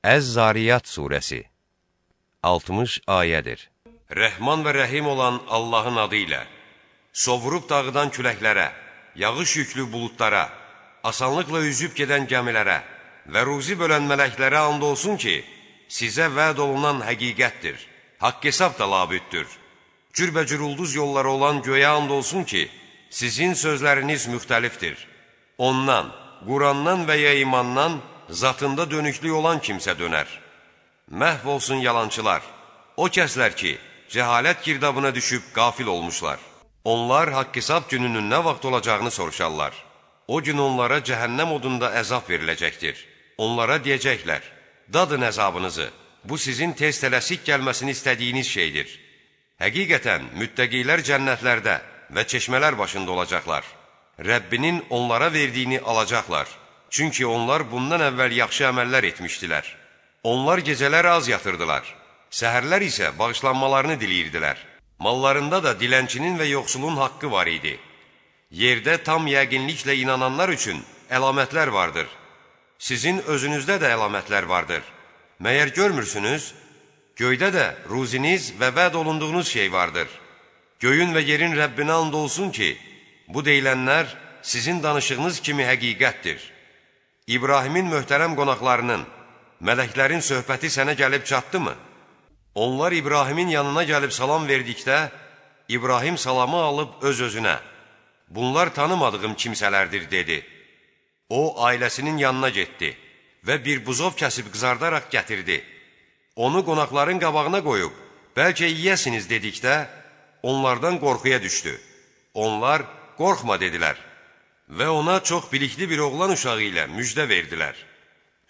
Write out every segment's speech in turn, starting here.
Əz-Zariyat surəsi 60 ayədir. Rəhman və rəhim olan Allahın adı ilə, sovurub dağıdan küləklərə, yağış yüklü buludlara, asanlıqla üzüb gedən gəmilərə və ruzi bölən mələklərə and olsun ki, sizə vəd olunan həqiqətdir, haqq hesab da labüddür. Cürbəcür ulduz yolları olan göyə and olsun ki, sizin sözləriniz müxtəlifdir. Ondan, Qurandan və ya imandan zatında dönüklük olan kimsə dönər. Məhv olsun yalançılar, o kəslər ki, cəhalət girdabına düşüb qafil olmuşlar. Onlar haqq hesab gününün nə vaxt olacağını soruşarlar. O gün onlara cəhənnəm odunda əzab veriləcəkdir. Onlara deyəcəklər, dadın əzabınızı, bu sizin tez tələsik gəlməsini istədiyiniz şeydir. Həqiqətən, müttəqilər cənnətlərdə və çeşmələr başında olacaqlar. Rəbbinin onlara verdiyini alacaqlar. Çünki onlar bundan əvvəl yaxşı əməllər etmişdilər. Onlar gecələr az yatırdılar. Səhərlər isə bağışlanmalarını diləyirdilər. Mallarında da dilənçinin və yoxsulun haqqı var idi. Yerdə tam yəqinliklə inananlar üçün əlamətlər vardır. Sizin özünüzdə də əlamətlər vardır. Məyər görmürsünüz? Göydə də ruziniz və vəd olunduğunuz şey vardır. Göyün və yerin Rəbbinə and olsun ki, bu deyilənlər sizin danışığınız kimi həqiqətdir. İbrahimin möhtərəm qonaqlarının, mələklərin söhbəti sənə gəlib çatdımı? Onlar İbrahimin yanına gəlib salam verdikdə, İbrahim salamı alıb öz-özünə, bunlar tanımadığım kimsələrdir, dedi. O, ailəsinin yanına getdi və bir buzov kəsib qızardaraq gətirdi. Onu qonaqların qabağına qoyub, bəlkə yiyəsiniz dedikdə, onlardan qorxuya düşdü. Onlar, qorxma dedilər və ona çox bilikli bir oğlan uşağı ilə müjdə verdilər.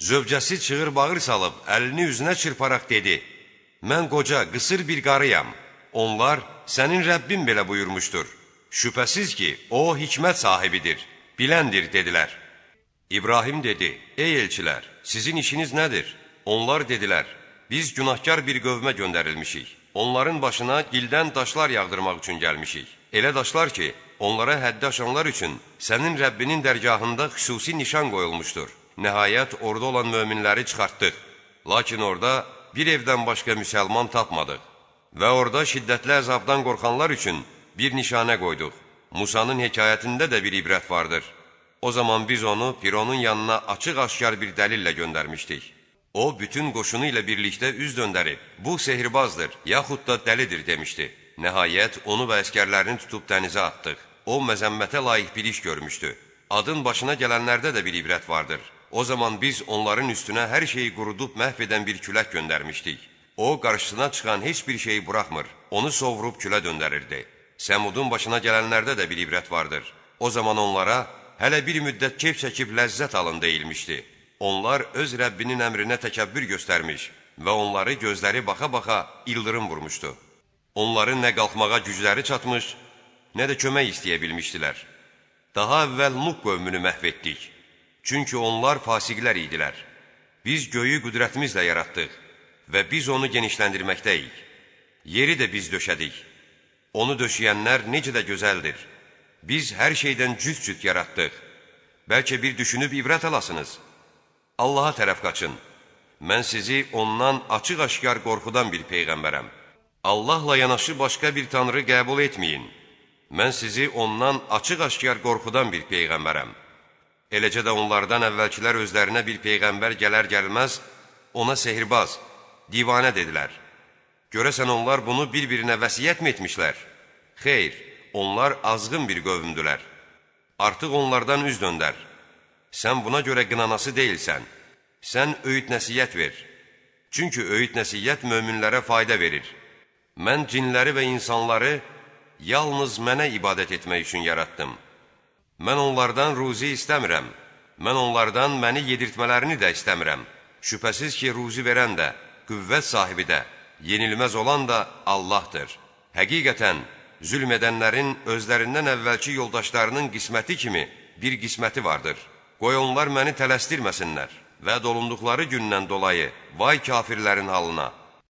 Zövcəsi çığır bağır salıb, əlini üzünə çırparaq dedi, Mən qoca, qısır bir qarıyam. Onlar, sənin Rəbbin belə buyurmuşdur. Şübhəsiz ki, o hikmət sahibidir, biləndir, dedilər. İbrahim dedi, ey elçilər, sizin işiniz nədir? Onlar dedilər, biz günahkar bir qövmə göndərilmişik. Onların başına gildən daşlar yağdırmaq üçün gəlmişik. Elə daşlar ki, onlara həddi aşanlar üçün sənin Rəbbinin dərgahında xüsusi nişan qoyulmuşdur. Nəhayət, orada olan möminləri çıxartdıq. Lakin orada bir evdən başqa müsəlman tapmadıq. Və orada şiddətli əzabdan qorxanlar üçün bir nişanə qoyduq. Musanın hekayətində də bir ibrət vardır. O zaman biz onu Fironun yanına açıq-aşkar bir dəlillə göndərmişdik. O, bütün qoşunu ilə birlikdə üz döndərib, bu sehirbazdır, yaxud da dəlidir demişdi. Nəhayət, onu və əskərlərini tutub dənizə atdıq. O məzəmmətə layiq bir iş görmüşdü. Adın başına gələnlərdə də bir ibrət vardır. O zaman biz onların üstünə hər şeyi qurudub məhv edən bir külək göndərmişdik. O, qarşısına çıxan heç bir şeyi buraxmır, onu sovurub külə döndərirdi. Səmudun başına gələnlərdə də bir ibrət vardır. O zaman onlara, hələ bir müddət keyf çəkib ləzzət alın deyilmişdi. Onlar öz Rəbbinin əmrinə təkəbbür göstərmiş və onları gözləri baxa-baxa ildırım vurmuşdu. Onların nə qalxmağa gücləri çatmış, nə də kömək istəyə bilmişdilər. Daha əvvəl Nuh qövmünü məhv etdik. Çünki onlar fasiqlər idilər. Biz göyü qüdrətimizlə yaratdıq və biz onu genişləndirməkdəyik. Yeri də biz döşədik. Onu döşəyənlər necə də gözəldir. Biz hər şeydən cüt-cüt yaratdıq. Bəlkə bir düşünüb ibrət alasınız. Allaha tərəf qaçın. Mən sizi ondan açıq-aşkar qorxudan bir peyğəmbərəm. Allahla yanaşı başqa bir tanrı qəbul etməyin. Mən sizi ondan açıq-aşkar qorxudan bir peyğəmbərəm. Eləcə də onlardan əvvəlkilər özlərinə bir peyğəmbər gələr-gəlməz, ona sehirbaz, divanə dedilər. Görəsən onlar bunu bir-birinə vəsiyyətmi etmişlər? Xeyr, onlar azğın bir qövmdülər. Artıq onlardan üz döndər. Sən buna görə qınanası deyilsən. Sən öyüd nəsiyyət ver. Çünki öyüd nəsiyyət möminlərə fayda verir. Mən cinləri və insanları yalnız mənə ibadət etmək üçün yaratdım. Mən onlardan ruzi istəmirəm. Mən onlardan məni yedirtmələrini də istəmirəm. Şübhəsiz ki, ruzi verən də, qüvvət sahibi də, yenilməz olan da Allahdır. Həqiqətən, zülm edənlərin özlərindən əvvəlki yoldaşlarının qisməti kimi bir qisməti vardır. Qoy onlar məni tələsdirməsinlər və dolunduqları gündən dolayı vay kafirlərin halına.